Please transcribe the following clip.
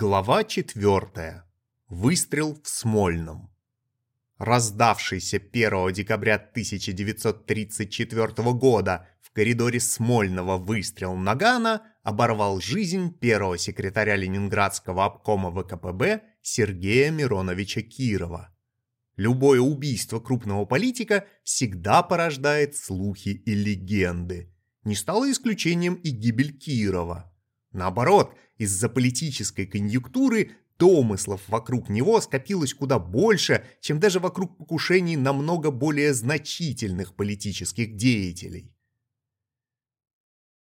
Глава 4. Выстрел в Смольном. Раздавшийся 1 декабря 1934 года в коридоре Смольного выстрел Нагана оборвал жизнь первого секретаря Ленинградского обкома ВКПБ Сергея Мироновича Кирова. Любое убийство крупного политика всегда порождает слухи и легенды. Не стало исключением и гибель Кирова. Наоборот, из-за политической конъюнктуры домыслов вокруг него скопилось куда больше, чем даже вокруг покушений намного более значительных политических деятелей.